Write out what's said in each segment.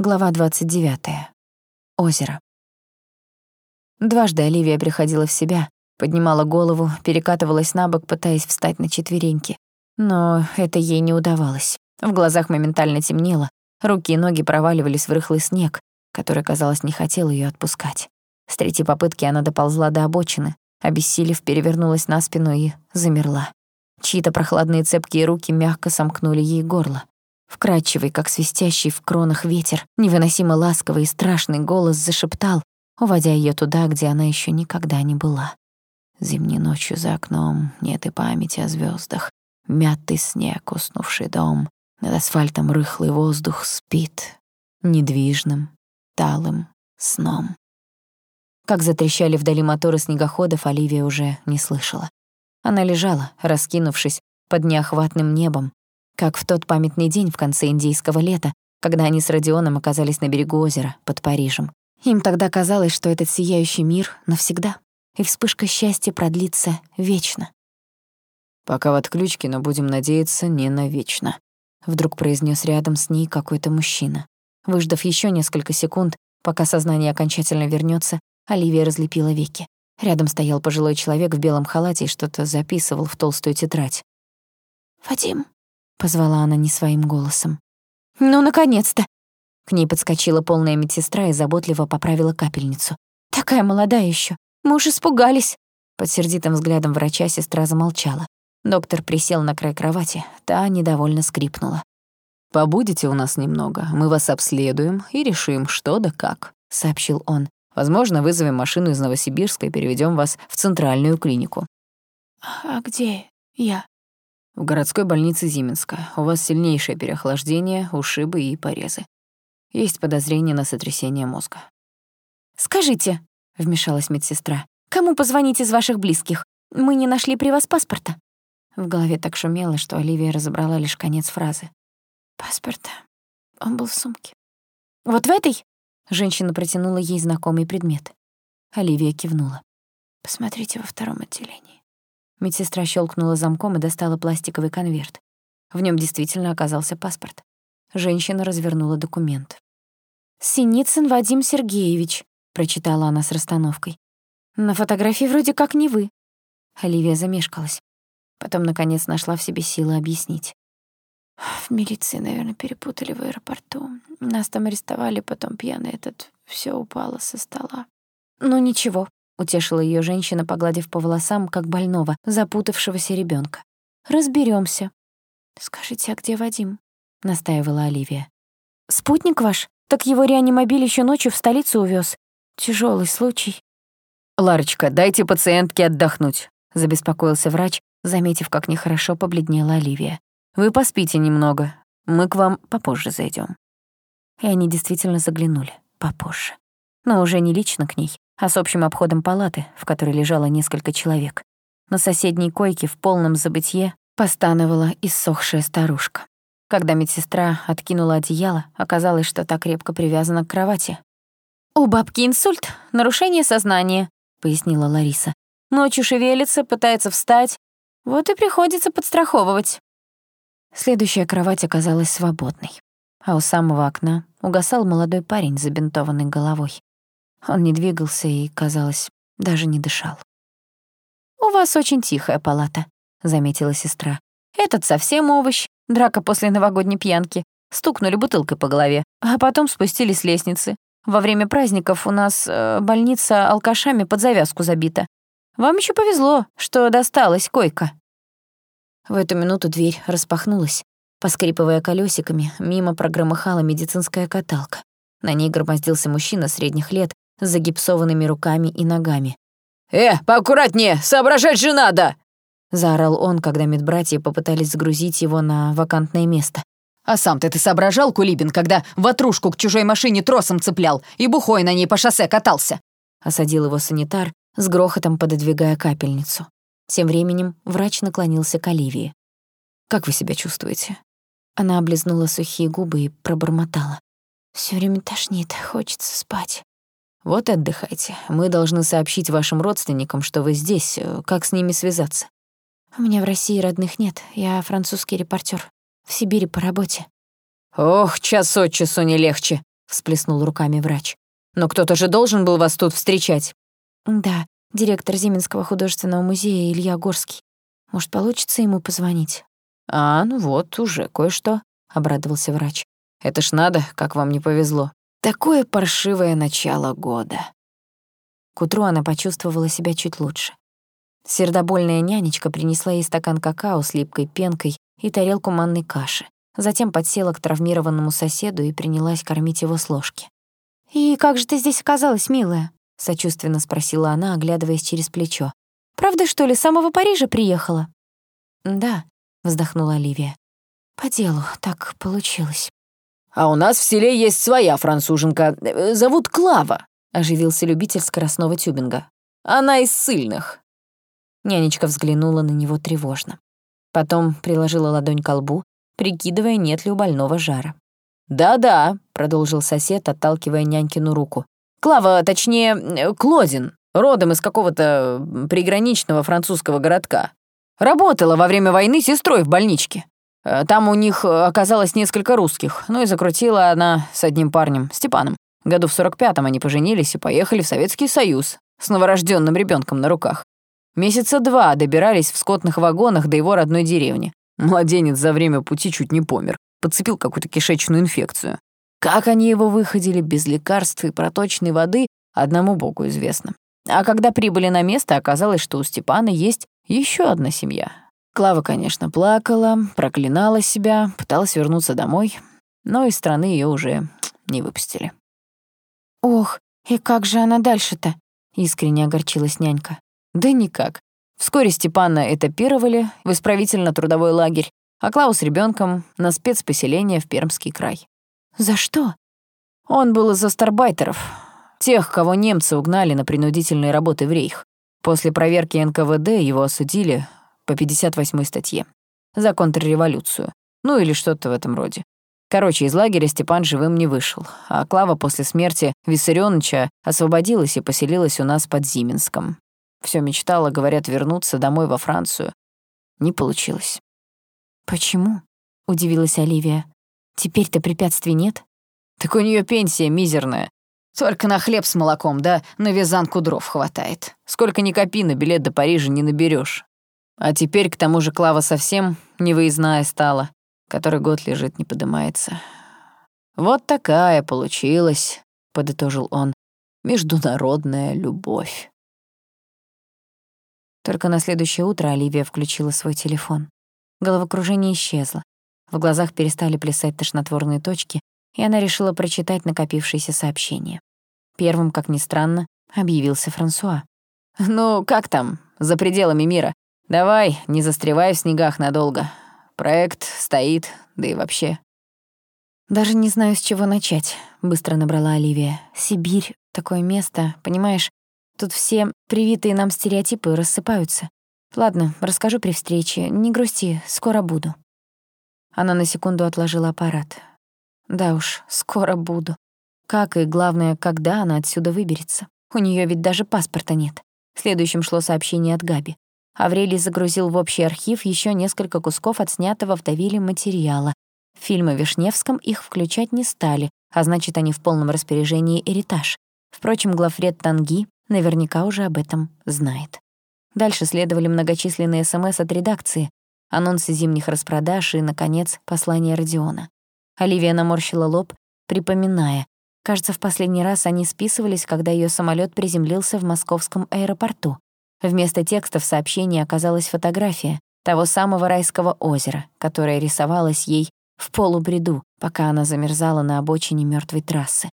Глава 29. Озеро. Дважды Оливия приходила в себя, поднимала голову, перекатывалась на бок, пытаясь встать на четвереньки. Но это ей не удавалось. В глазах моментально темнело, руки и ноги проваливались в рыхлый снег, который, казалось, не хотел ее отпускать. С третьей попытки она доползла до обочины, обессилев, перевернулась на спину и замерла. Чьи-то прохладные цепкие руки мягко сомкнули ей горло. Вкрадчивый, как свистящий в кронах ветер, невыносимо ласковый и страшный голос зашептал, уводя ее туда, где она еще никогда не была. Зимней ночью за окном нет и памяти о звездах. Мятый снег, уснувший дом, над асфальтом рыхлый воздух спит недвижным, талым сном. Как затрещали вдали моторы снегоходов, Оливия уже не слышала. Она лежала, раскинувшись под неохватным небом, как в тот памятный день в конце индийского лета, когда они с Родионом оказались на берегу озера под Парижем. Им тогда казалось, что этот сияющий мир навсегда, и вспышка счастья продлится вечно. «Пока в отключке, но будем надеяться, не навечно», — вдруг произнес рядом с ней какой-то мужчина. Выждав еще несколько секунд, пока сознание окончательно вернется, Оливия разлепила веки. Рядом стоял пожилой человек в белом халате и что-то записывал в толстую тетрадь. «Вадим», позвала она не своим голосом. «Ну, наконец-то!» К ней подскочила полная медсестра и заботливо поправила капельницу. «Такая молодая еще. Мы уж испугались!» Под сердитым взглядом врача сестра замолчала. Доктор присел на край кровати, та недовольно скрипнула. «Побудете у нас немного, мы вас обследуем и решим, что да как», — сообщил он. «Возможно, вызовем машину из Новосибирска и переведем вас в центральную клинику». «А где я?» В городской больнице Зименска. У вас сильнейшее переохлаждение, ушибы и порезы. Есть подозрение на сотрясение мозга. «Скажите», — вмешалась медсестра, «кому позвонить из ваших близких? Мы не нашли при вас паспорта». В голове так шумело, что Оливия разобрала лишь конец фразы. «Паспорт. Он был в сумке». «Вот в этой?» — женщина протянула ей знакомый предмет. Оливия кивнула. «Посмотрите во втором отделении». Медсестра щелкнула замком и достала пластиковый конверт. В нем действительно оказался паспорт. Женщина развернула документ. «Синицын Вадим Сергеевич», — прочитала она с расстановкой. «На фотографии вроде как не вы». Оливия замешкалась. Потом, наконец, нашла в себе силы объяснить. В милиции, наверное, перепутали в аэропорту. Нас там арестовали, потом пьяный этот все упало со стола. Ну ничего, утешила ее женщина, погладив по волосам, как больного, запутавшегося ребенка. Разберемся. Скажите, а где Вадим? настаивала Оливия. Спутник ваш? Так его реанимобиль еще ночью в столицу увез. Тяжелый случай. Ларочка, дайте пациентке отдохнуть, забеспокоился врач, заметив, как нехорошо побледнела Оливия. Вы поспите немного. Мы к вам попозже зайдем. И они действительно заглянули попозже. Но уже не лично к ней, а с общим обходом палаты, в которой лежало несколько человек. На соседней койке в полном забытье постановала иссохшая старушка. Когда медсестра откинула одеяло, оказалось, что так крепко привязана к кровати. «У бабки инсульт, нарушение сознания», — пояснила Лариса. «Ночью шевелится, пытается встать. Вот и приходится подстраховывать». Следующая кровать оказалась свободной, а у самого окна угасал молодой парень с забинтованной головой. Он не двигался и, казалось, даже не дышал. «У вас очень тихая палата», — заметила сестра. «Этот совсем овощ, драка после новогодней пьянки. Стукнули бутылкой по голове, а потом спустились с лестницы. Во время праздников у нас э, больница алкашами под завязку забита. Вам еще повезло, что досталась койка». В эту минуту дверь распахнулась. Поскрипывая колесиками, мимо прогромыхала медицинская каталка. На ней громоздился мужчина средних лет загипсованными руками и ногами. «Э, поаккуратнее, соображать же надо!» Заорал он, когда медбратья попытались загрузить его на вакантное место. «А сам-то ты соображал, Кулибин, когда ватрушку к чужой машине тросом цеплял и бухой на ней по шоссе катался?» Осадил его санитар, с грохотом пододвигая капельницу. Тем временем врач наклонился к Оливии. «Как вы себя чувствуете?» Она облизнула сухие губы и пробормотала. Всё время тошнит, хочется спать». Вот отдыхайте. Мы должны сообщить вашим родственникам, что вы здесь. Как с ними связаться? У меня в России родных нет. Я французский репортер. В Сибири по работе. Ох, час от часу не легче, всплеснул руками врач. «Но кто-то же должен был вас тут встречать». «Да, директор Зименского художественного музея Илья Горский. Может, получится ему позвонить?» «А, ну вот, уже кое-что», — обрадовался врач. «Это ж надо, как вам не повезло. Такое паршивое начало года». К утру она почувствовала себя чуть лучше. Сердобольная нянечка принесла ей стакан какао с липкой пенкой и тарелку манной каши. Затем подсела к травмированному соседу и принялась кормить его с ложки. «И как же ты здесь оказалась, милая?» — сочувственно спросила она, оглядываясь через плечо. «Правда, что ли, с самого Парижа приехала?» «Да», — вздохнула Оливия. «По делу так получилось». «А у нас в селе есть своя француженка. Зовут Клава», — оживился любитель скоростного тюбинга. «Она из сыльных». Нянечка взглянула на него тревожно. Потом приложила ладонь к лбу, прикидывая, нет ли у больного жара. «Да-да», — продолжил сосед, отталкивая нянькину руку. «Клава, точнее, Клодин, родом из какого-то приграничного французского городка. Работала во время войны сестрой в больничке. Э, там у них оказалось несколько русских, ну и закрутила она с одним парнем, Степаном. Году в 45-м они поженились и поехали в Советский Союз с новорожденным ребенком на руках. Месяца два добирались в скотных вагонах до его родной деревни. Младенец за время пути чуть не помер. Подцепил какую-то кишечную инфекцию. Как они его выходили без лекарств и проточной воды, одному богу известно. А когда прибыли на место, оказалось, что у Степана есть еще одна семья. Клава, конечно, плакала, проклинала себя, пыталась вернуться домой, но из страны ее уже не выпустили. «Ох, и как же она дальше-то?» — искренне огорчилась нянька. «Да никак. Вскоре Степана этапировали в исправительно-трудовой лагерь, а Клаус с ребенком на спецпоселение в Пермский край. За что? Он был из астарбайтеров, тех, кого немцы угнали на принудительные работы в рейх. После проверки НКВД его осудили по 58 статье за контрреволюцию, ну или что-то в этом роде. Короче, из лагеря Степан живым не вышел, а Клава после смерти Виссарионовича освободилась и поселилась у нас под Зименском. Все мечтала, говорят, вернуться домой во Францию. Не получилось. «Почему?» — удивилась Оливия. «Теперь-то препятствий нет?» «Так у нее пенсия мизерная. Только на хлеб с молоком, да на вязанку дров хватает. Сколько ни копи, на билет до Парижа не наберешь. А теперь, к тому же, Клава совсем невыездная стала. Который год лежит, не подымается. Вот такая получилась, — подытожил он, — международная любовь. Только на следующее утро Оливия включила свой телефон. Головокружение исчезло. В глазах перестали плясать тошнотворные точки, и она решила прочитать накопившиеся сообщения. Первым, как ни странно, объявился Франсуа. «Ну, как там, за пределами мира? Давай, не застревай в снегах надолго. Проект стоит, да и вообще». «Даже не знаю, с чего начать», — быстро набрала Оливия. «Сибирь — такое место, понимаешь? Тут все привитые нам стереотипы рассыпаются. Ладно, расскажу при встрече. Не грусти, скоро буду». Она на секунду отложила аппарат. Да уж, скоро буду. Как и, главное, когда она отсюда выберется. У нее ведь даже паспорта нет. Следующим шло сообщение от Габи. Аврелий загрузил в общий архив еще несколько кусков отснятого в Давиле материала. В фильмы Вишневском их включать не стали, а значит, они в полном распоряжении «Эритаж». Впрочем, главред Танги наверняка уже об этом знает. Дальше следовали многочисленные СМС от редакции, анонсы зимних распродаж и, наконец, послание Родиона. Оливия наморщила лоб, припоминая. Кажется, в последний раз они списывались, когда ее самолет приземлился в московском аэропорту. Вместо текста в сообщении оказалась фотография того самого райского озера, которое рисовалось ей в полубреду, пока она замерзала на обочине мертвой трассы.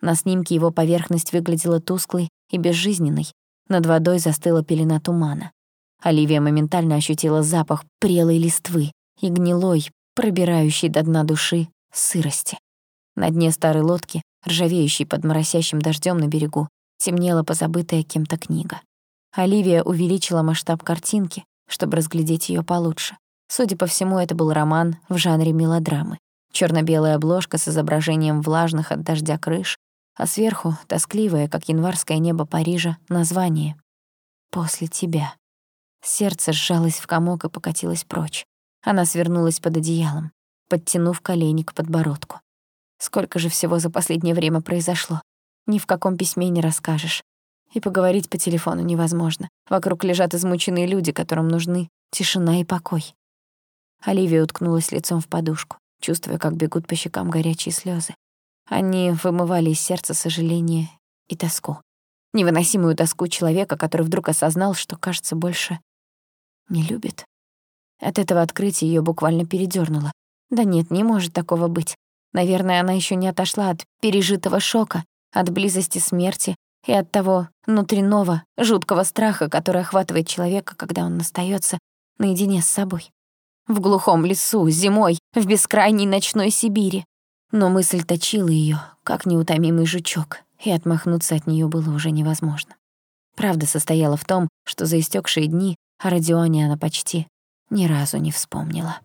На снимке его поверхность выглядела тусклой и безжизненной. Над водой застыла пелена тумана. Оливия моментально ощутила запах прелой листвы и гнилой, пробирающей до дна души, сырости. На дне старой лодки, ржавеющей под моросящим дождем на берегу, темнела позабытая кем-то книга. Оливия увеличила масштаб картинки, чтобы разглядеть ее получше. Судя по всему, это был роман в жанре мелодрамы. черно белая обложка с изображением влажных от дождя крыш, а сверху — тоскливое, как январское небо Парижа, название «После тебя». Сердце сжалось в комок и покатилось прочь. Она свернулась под одеялом, подтянув колени к подбородку. Сколько же всего за последнее время произошло. Ни в каком письме не расскажешь. И поговорить по телефону невозможно. Вокруг лежат измученные люди, которым нужны тишина и покой. Оливия уткнулась лицом в подушку, чувствуя, как бегут по щекам горячие слезы. Они вымывали из сердца сожаление и тоску. Невыносимую тоску человека, который вдруг осознал, что, кажется, больше не любит. От этого открытия ее буквально передёрнуло. Да нет, не может такого быть. Наверное, она еще не отошла от пережитого шока, от близости смерти и от того внутреннего, жуткого страха, который охватывает человека, когда он остается наедине с собой. В глухом лесу, зимой, в бескрайней ночной Сибири. Но мысль точила ее, как неутомимый жучок, и отмахнуться от нее было уже невозможно. Правда состояла в том, что за истекшие дни о Родионе она почти ни разу не вспомнила.